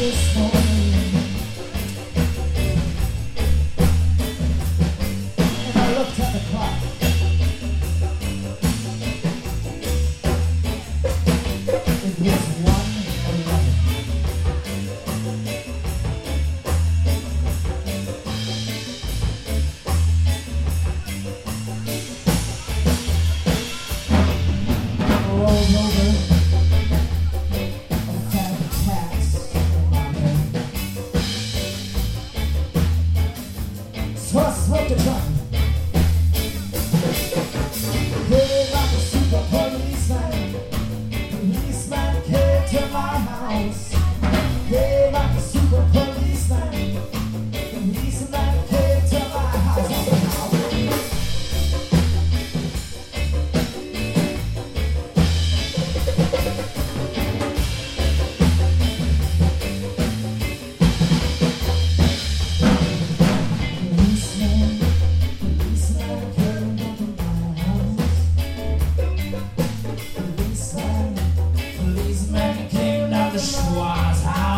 just. eyes.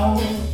now.